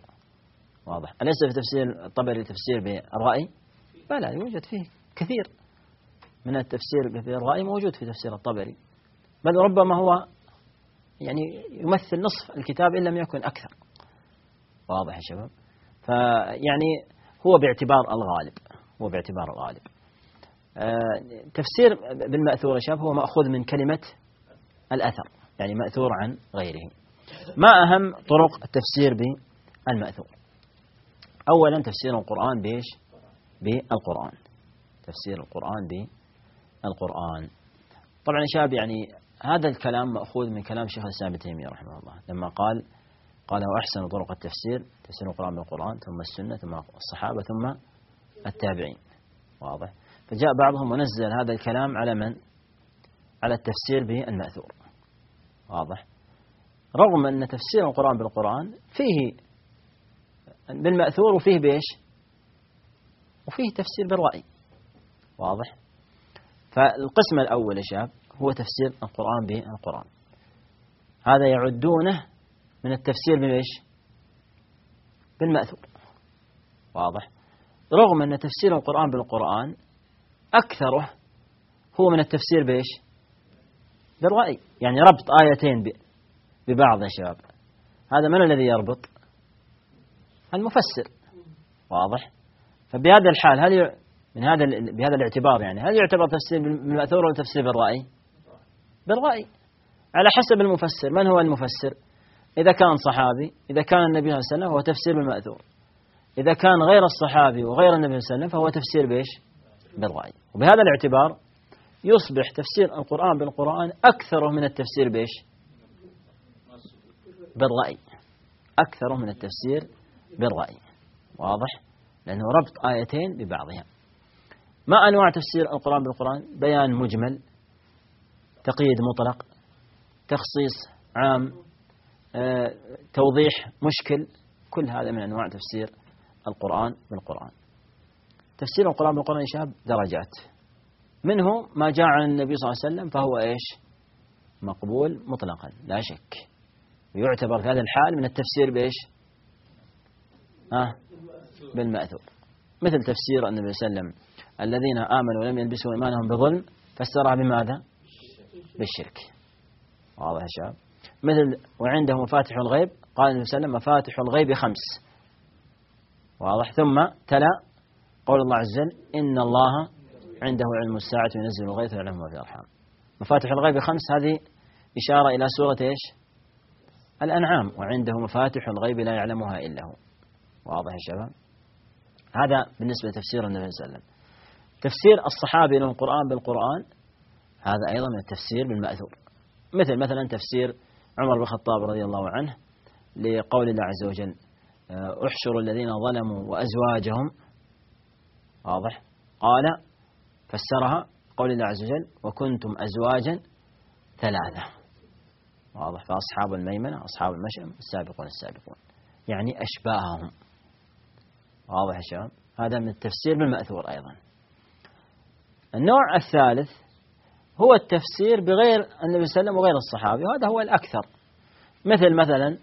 واضح. أليس في تفسير الطبري تفسير بالرأي بلى يوجد فيه كثير من التفسير بالرأي موجود في تفسير الطبري. بل ربما هو يعني يمثل نصف الكتاب إن لم يكن أكثر. واضح يا شباب؟ فيعني هو باعتبار الغالب هو باعتبار الغالب. آه، تفسير بالمأثور يا شباب هو مأخوذ من كلمة الأثر يعني مأثور عن غيره. ما أهم طرق التفسير بالمأثور؟ أولا تفسير القرآن بإيش؟ بالقرآن. تفسير القرآن بالقرآن. طبعا يا شباب يعني هذا الكلام مأخوذ من كلام شيخ الإسلام ابن تيمية رحمه الله لما قال قال وأحسن طرق التفسير تفسير القرآن بالقرآن ثم السنة ثم الصحابة ثم التابعين. واضح؟ فجاء بعضهم ونزل هذا الكلام على من؟ على التفسير بالمأثور واضح؟ رغم أن تفسير القرآن بالقرآن فيه بالمأثور وفيه بإيش؟ وفيه تفسير بالرأي. واضح؟ فالقسم الأول يا شباب هو تفسير القرآن بالقرآن هذا يعدونه من التفسير بإيش بالمأثور. واضح. رغم أن تفسير القرآن بالقرآن أكثره هو من التفسير بإيش؟ بالرأي. يعني ربط آيتين ببعض يا شباب. هذا من الذي يربط؟ المفسر. واضح. فبهذا الحال هل من هذا بهذا الاعتبار يعني هل يعتبر تفسير بالمأثور ولا تفسير بالرأي؟ بالرأي. على حسب المفسر. من هو المفسر؟ إذا كان صحابي إذا كان النبي صلى الله عليه وسلم فهو تفسير بالمأثور. إذا كان غير الصحابي وغير النبي صلى الله عليه وسلم فهو تفسير بإيش؟ بالرأي وبهذا الاعتبار يصبح تفسير القرآن بالقرآن أكثر من التفسير بإيش؟ بالرأي أكثر من التفسير بالرأي واضح؟ لأنه ربط آيتين ببعضها. ما أنواع تفسير القرآن بالقرآن؟ بيان مجمل تقييد مطلق تخصيص عام توضيح مشكل كل هذا من أنواع تفسير القرآن بالقرآن. تفسير القرآن بالقرآن شاب درجات. منه ما جاء عن النبي صلى الله عليه وسلم فهو إيش؟ مقبول مطلقا لا شك. ويعتبر في هذا الحال من التفسير بإيش؟ آه بالمأثور. مثل تفسير النبي صلى الله عليه وسلم الذين آمنوا ولم يلبسوا إيمانهم بظلم فسرها بماذا؟ بالشرك. واضح يا شباب؟ مثل وعنده مفاتح الغيب قال النبي صلى الله عليه وسلم مفاتح الغيب خمس. واضح. ثم تلا قول الله عز وجل إن الله عنده علم الساعة وينزل الغيث ويعلم ما في الأرحام. مفاتح الغيب خمس هذه إشارة إلى سورة إيش؟ الأنعام. وعنده مفاتح الغيب لا يعلمها إلا هو. واضح يا شباب؟ هذا بالنسبة لتفسير النبي صلى الله عليه وسلم. تفسير الصحابي للقرآن بالقرآن هذا أيضا من التفسير بالمأثور. مثل مثلا تفسير عمر بن الخطاب رضي الله عنه لقول الله عز وجل آه، احشروا الذين ظلموا وأزواجهم. واضح؟ قال فسرها قول الله عز وجل وكنتم أزواجا ثلاثة. واضح؟ فأصحاب الميمنة أصحاب المشأم السابقون السابقون. يعني أشباههم. واضح يا شباب؟ هذا من التفسير بالمأثور أيضا. النوع الثالث هو التفسير بغير النبي صلى الله عليه وسلم وغير الصحابي وهذا هو الأكثر. مثل مثلا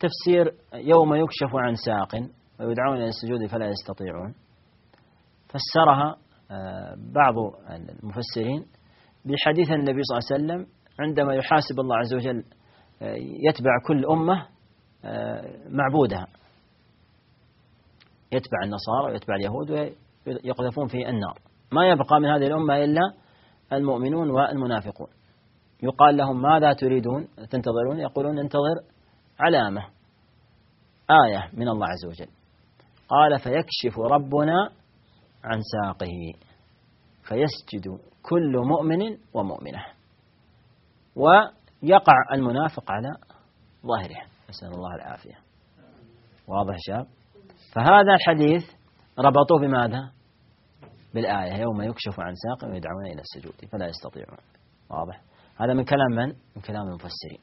تفسير يوم يكشف عن ساق ويدعون إلى السجود فلا يستطيعون. فسرها آه، بعض المفسرين بحديث النبي صلى الله عليه وسلم عندما يحاسب الله عز وجل آه، يتبع كل أمة آه، معبودها. يتبع النصارى ويتبع اليهود ويقذفون في النار. ما يبقى من هذه الأمة إلا المؤمنون والمنافقون. يقال لهم ماذا تريدون؟ تنتظرون؟ يقولون ننتظر علامة آية من الله عز وجل. قال فيكشف ربنا عن ساقه فيسجد كل مؤمن ومؤمنة ويقع المنافق على ظاهره. نسأل الله العافية. واضح شاب فهذا الحديث ربطوه بماذا؟ بالآية يوم يكشف عن ساق ويدعون إلى السجود فلا يستطيعون. واضح؟ هذا من كلام من؟ من كلام المفسرين.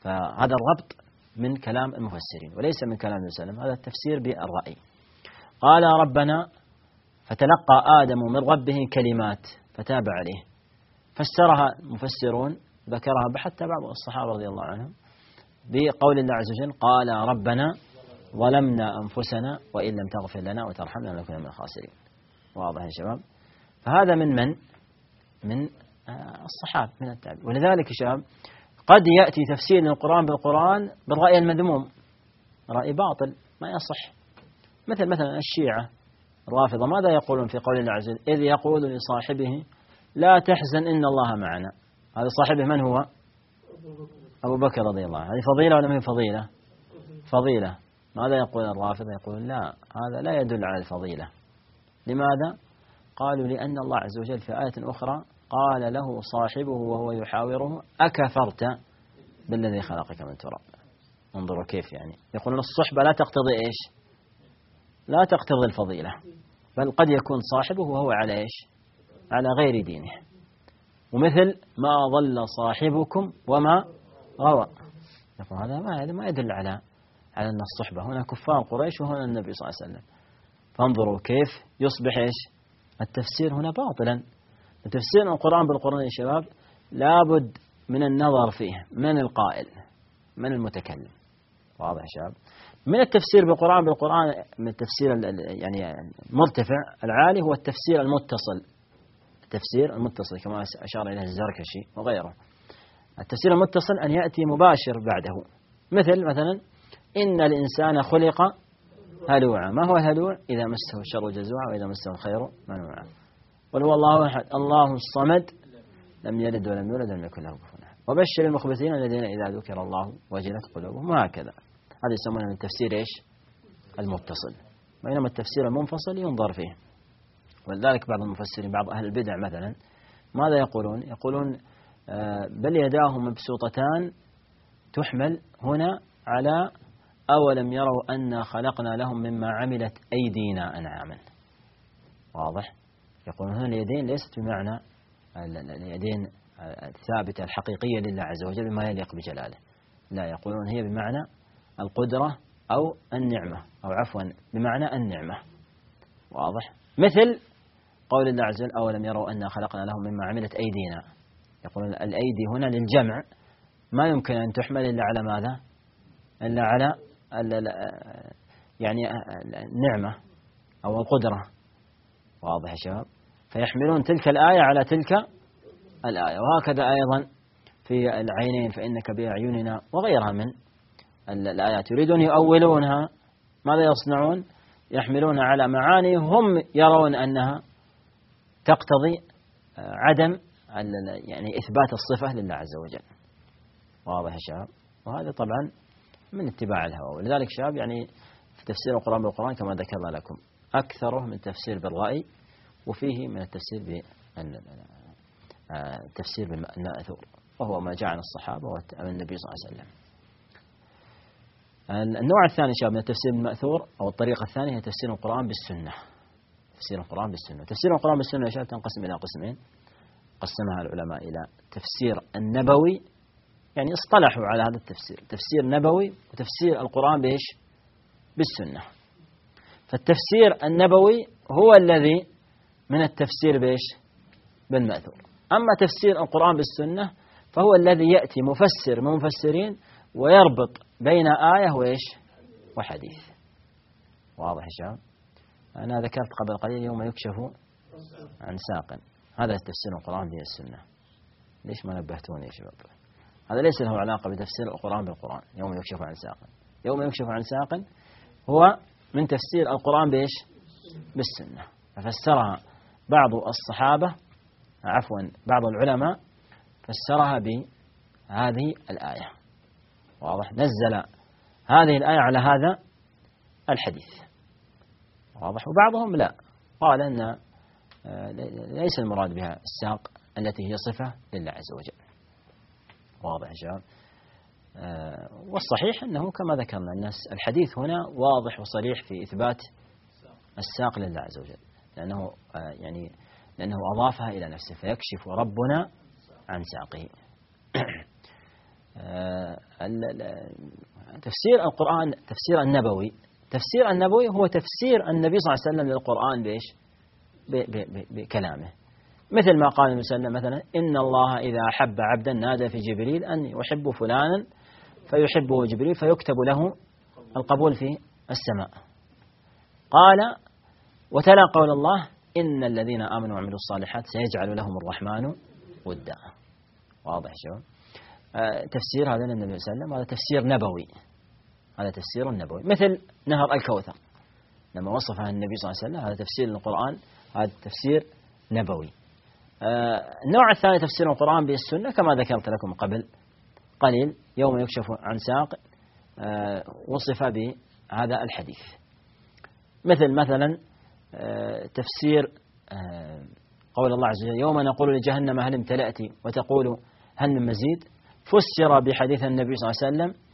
فهذا الربط من كلام المفسرين وليس من كلام وسلم هذا التفسير بالرأي. قال ربنا فتلقى آدم من ربه كلمات فتاب عليه فسرها المفسرون ذكرها حتى بعض الصحابة رضي الله عنهم بقول الله عز وجل قال ربنا ظلمنا أنفسنا وإن لم تغفر لنا وترحمنا لنكون من الخاسرين. واضح يا شباب. فهذا من من؟ من آه، الصحابة من التابعين. ولذلك يا شباب قد يأتي تفسير القرآن بالقرآن بالرأي المذموم. رأي باطل ما يصح. مثل مثلا الشيعة الرافضة ماذا يقولون في قول الله عز وجل إذ يقول لصاحبه لا تحزن إن الله معنا. هذا صاحبه من هو؟ أبو بكر رضي الله عنه. هذه فضيلة ولا ما هي فضيلة؟ فضيلة. ماذا يقول الرافضة يقول لا هذا لا يدل على الفضيلة. لماذا؟ قالوا لأن الله عز وجل في آية أخرى قال له صاحبه وهو يحاوره أكفرت بالذي خلقك من تراب. انظروا كيف يعني. يقولون الصحبة لا تقتضي إيش؟ لا تقتضي الفضيلة بل قد يكون صاحبه وهو على إيش؟ على غير دينه. ومثل ما ضل صاحبكم وما غوى. يقول هذا ما هذا ما يدل على على أن الصحبة هنا كفار قريش وهنا النبي صلى الله عليه وسلم. فانظروا كيف يصبح إيش؟ التفسير هنا باطلا. تفسير القرآن بالقرآن يا شباب لابد من النظر فيه. من القائل؟ من المتكلم؟ واضح يا شباب؟ من التفسير بالقرآن؟ بالقرآن من التفسير يعني المرتفع العالي هو التفسير المتصل. التفسير المتصل كما أشار إليه الزركشي وغيره. التفسير المتصل أن يأتي مباشر بعده. مثل مثلا إن الإنسان خلق هلوعا ما هو الهلوع إذا مسه الشر جزوعا وإذا مسه الخير منوعا قل هو الله أحد. الله الصمد لم يلد ولم يولد ولم يكن له كفوا أحد. وبشر المخبتين الذين إذا ذكر الله وجلت قلوبهم. وهكذا. هذا يسمونه من التفسير إيش؟ المتصل. بينما التفسير المنفصل ينظر فيه. ولذلك بعض المفسرين بعض أهل البدع مثلا ماذا يقولون؟ يقولون آه، بل يداه مبسوطتان تحمل هنا على أولم يروا أنا خلقنا لهم مما عملت أيدينا أنعاما. واضح؟ يقولون هنا اليدين ليست بمعنى اليدين الثابتة الحقيقية لله عز وجل بما يليق بجلاله. لا يقولون هي بمعنى القدرة أو النعمة أو عفوا بمعنى النعمة. واضح؟ مثل قول الله عز وجل أولم يروا أنا خلقنا لهم مما عملت أيدينا. يقولون الأيدي هنا للجمع ما يمكن أن تحمل إلا على ماذا؟ إلا على يعني النعمة أو القدرة. واضح يا شباب؟ فيحملون تلك الآية على تلك الآية. وهكذا أيضا في العينين فإنك بأعيننا وغيرها من الآيات. يريدون يؤولونها. ماذا يصنعون؟ يحملون على معاني. هم يرون أنها تقتضي عدم يعني إثبات الصفة لله عز وجل. واضح يا شباب؟ وهذا طبعا من اتباع الهوى. ولذلك شباب يعني في تفسير القرآن بالقرآن كما ذكرنا لكم أكثره من تفسير بالرأي وفيه من التفسير بالتفسير بالمأثور وهو ما جاء عن الصحابة وعن النبي صلى الله عليه وسلم. النوع الثاني شباب من التفسير بالمأثور أو الطريقة الثانية هي تفسير القرآن بالسنة. تفسير القرآن بالسنة. تفسير القرآن بالسنة يا تنقسم إلى قسمين. قسمها العلماء إلى تفسير النبوي يعني اصطلحوا على هذا التفسير. تفسير نبوي وتفسير القرآن بإيش؟ بالسنة. فالتفسير النبوي هو الذي من التفسير بإيش؟ بالمأثور. أما تفسير القرآن بالسنة فهو الذي يأتي مفسر من المفسرين ويربط بين آية وإيش؟ وحديث. واضح يا شباب؟ أنا ذكرت قبل قليل يوم يكشف عن ساق. هذا تفسير القرآن بالسنة. ليش ما نبهتوني يا شباب؟ هذا ليس له علاقة بتفسير القرآن بالقرآن يوم يكشف عن ساق. يوم يكشف عن ساق هو من تفسير القرآن بإيش؟ بالسنة. ففسرها بعض الصحابة عفوا بعض العلماء فسرها بهذه الآية. واضح؟ نزل هذه الآية على هذا الحديث. واضح؟ وبعضهم لا. قال أن آه، ليس المراد بها الساق التي هي صفة لله عز وجل. واضح شباب آه، والصحيح أنه كما ذكرنا الناس الحديث هنا واضح وصريح في إثبات الساق لله عز وجل. لأنه آه، يعني لأنه أضافها إلى نفسه فيكشف ربنا عن ساقه. آه، تفسير القرآن تفسير النبوي تفسير النبوي هو تفسير النبي صلى الله عليه وسلم للقرآن بإيش؟ بكلامه. مثل ما قال وسلم مثلا إن الله إذا أحب عبدا نادى في جبريل أن يحب فلانا فيحبه جبريل فيكتب له القبول في السماء. قال وتلا قول الله إن الذين آمنوا وعملوا الصالحات سيجعل لهم الرحمن ودا. واضح شو؟ آه تفسير هذا النبي صلى الله عليه وسلم هذا تفسير نبوي. هذا تفسير نبوي. مثل نهر الكوثر. لما وصفها النبي صلى الله عليه وسلم هذا تفسير القرآن هذا تفسير نبوي. النوع الثاني تفسير القرآن بالسنة كما ذكرت لكم قبل قليل يوم يكشف عن ساق آه وصف بهذا الحديث. مثل مثلا آه تفسير آه قول الله عز وجل يوم نقول لجهنم هل امتلأت وتقول هل من مزيد؟ فسر بحديث النبي صلى الله عليه وسلم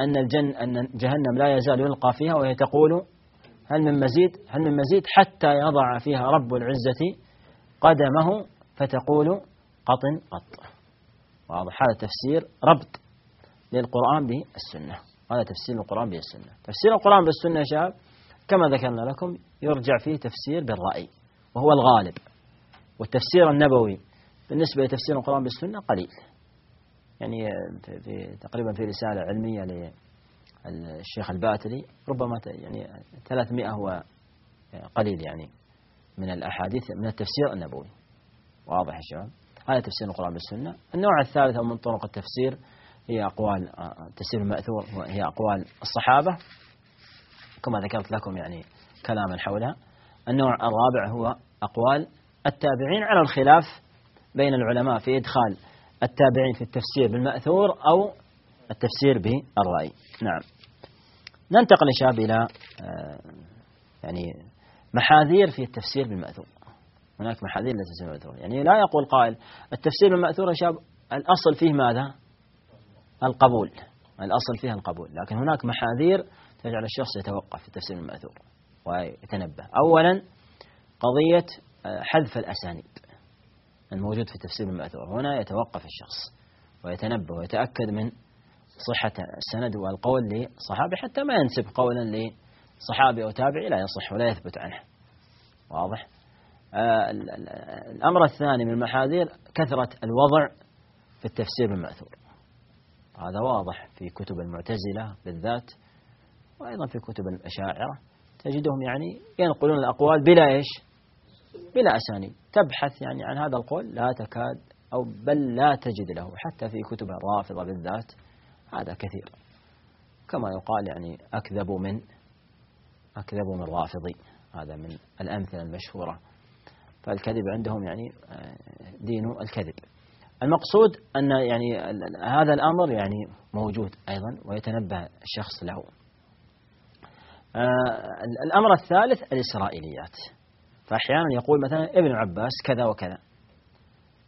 أن الجن أن جهنم لا يزال يلقى فيها وهي تقول هل من مزيد؟ هل من مزيد؟ حتى يضع فيها رب العزة قدمه فتقول قط قط. واضح. هذا تفسير ربط للقرآن بالسنة. هذا تفسير القرآن بالسنة. تفسير القرآن بالسنة يا شباب كما ذكرنا لكم يرجع فيه تفسير بالرأي وهو الغالب. والتفسير النبوي بالنسبة لتفسير القرآن بالسنة قليل. يعني في تقريبا في رسالة علمية للشيخ الباتري ربما يعني 300 هو قليل يعني من الأحاديث من التفسير النبوي. واضح يا شباب. هذا تفسير القرآن بالسنة. النوع الثالث من طرق التفسير هي أقوال التفسير المأثور هي أقوال الصحابة. كما ذكرت لكم يعني كلاما حولها. النوع الرابع هو أقوال التابعين على الخلاف بين العلماء في إدخال التابعين في التفسير بالمأثور أو التفسير بالرأي. نعم. ننتقل يا شباب إلى آه، يعني محاذير في التفسير بالمأثور. هناك محاذير للتفسير بالمأثور يعني لا يقول قائل التفسير بالمأثور يا شباب الأصل فيه ماذا؟ القبول. الأصل فيها القبول. لكن هناك محاذير تجعل الشخص يتوقف في التفسير بالمأثور ويتنبه. أولا قضية آه، حذف الأسانيد الموجود في التفسير المأثور. هنا يتوقف الشخص ويتنبه ويتأكد من صحة السند والقول لصحابي حتى ما ينسب قولا لصحابي أو تابعي لا يصح ولا يثبت عنه. واضح؟ الأمر الثاني من المحاذير كثرة الوضع في التفسير بالمأثور هذا واضح في كتب المعتزلة بالذات وأيضا في كتب الأشاعرة تجدهم يعني ينقلون الأقوال بلا إيش؟ بلا أسانيد. تبحث يعني عن هذا القول لا تكاد أو بل لا تجد له حتى في كتب الرافضة بالذات هذا كثير. كما يقال يعني أكذب من أكذب من رافضي. هذا من الأمثلة المشهورة. فالكذب عندهم يعني آه، دين الكذب. المقصود أن يعني هذا الأمر يعني موجود أيضا ويتنبه الشخص له. آه، الأمر الثالث الإسرائيليات. فأحيانا يقول مثلا ابن عباس كذا وكذا.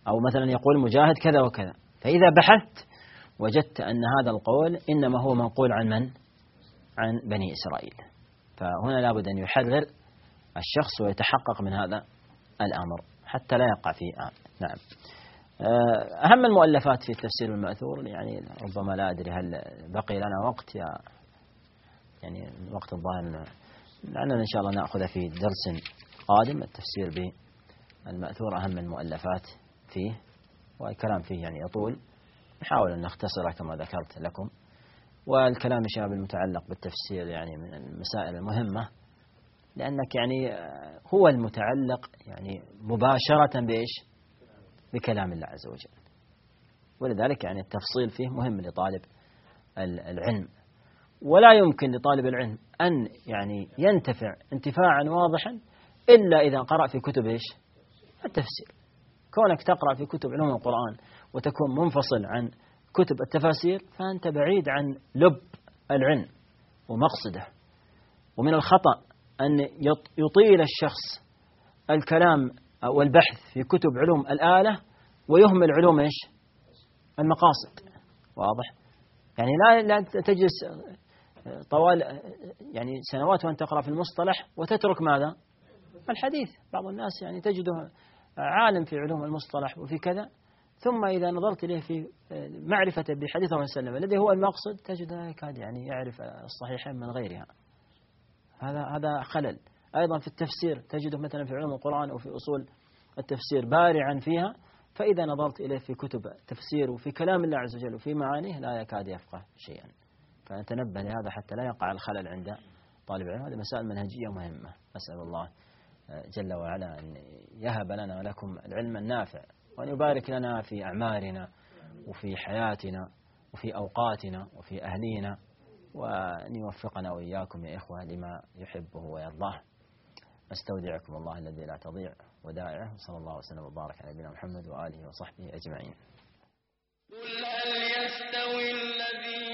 أو مثلا يقول مجاهد كذا وكذا. فإذا بحثت وجدت أن هذا القول إنما هو منقول عن من؟ عن بني إسرائيل. فهنا لابد أن يحرر الشخص ويتحقق من هذا الأمر حتى لا يقع فيه آه. نعم. أهم المؤلفات في التفسير المأثور يعني ربما لا أدري هل بقي لنا وقت يا يعني الوقت الظاهر لعلنا إن شاء الله نأخذ في درس قادم. التفسير بالمأثور أهم المؤلفات فيه والكلام فيه يعني يطول. نحاول أن نختصره كما ذكرت لكم. والكلام الشباب المتعلق بالتفسير يعني من المسائل المهمة. لأنك يعني هو المتعلق يعني مباشرة بإيش؟ بكلام الله عز وجل. ولذلك يعني التفصيل فيه مهم لطالب العلم. ولا يمكن لطالب العلم أن يعني ينتفع انتفاعا واضحا إلا إذا قرأ في كتب إيش؟ التفسير. كونك تقرأ في كتب علوم القرآن وتكون منفصل عن كتب التفاسير فأنت بعيد عن لب العلم ومقصده. ومن الخطأ أن يطيل الشخص الكلام والبحث في كتب علوم الآلة ويهمل علوم إيش؟ المقاصد. واضح؟ يعني لا لا تجلس طوال يعني سنوات وأنت تقرأ في المصطلح وتترك ماذا؟ الحديث. بعض الناس يعني تجده عالم في علوم المصطلح وفي كذا ثم إذا نظرت إليه في معرفة بحديث صلى الله عليه وسلم الذي هو المقصد تجد لا يكاد يعني يعرف الصحيحين من غيرها. هذا هذا خلل. أيضا في التفسير تجده مثلا في علوم القرآن أو في أصول التفسير بارعا فيها فإذا نظرت إليه في كتب التفسير وفي كلام الله عز وجل وفي معانيه لا يكاد يفقه شيئا. فنتنبه لهذا حتى لا يقع الخلل عند طالب العلم. هذه مسائل منهجية مهمة. أسأل الله جل وعلا أن يهب لنا ولكم العلم النافع وأن يبارك لنا في أعمارنا وفي حياتنا وفي أوقاتنا وفي أهلينا. وأن يوفقنا وإياكم يا إخوة لما يحبه ويرضاه. أستودعكم الله الذي لا تضيع ودائعه. صلى الله وسلم وبارك على نبينا محمد وآله وصحبه أجمعين. قل هل يستوي الذين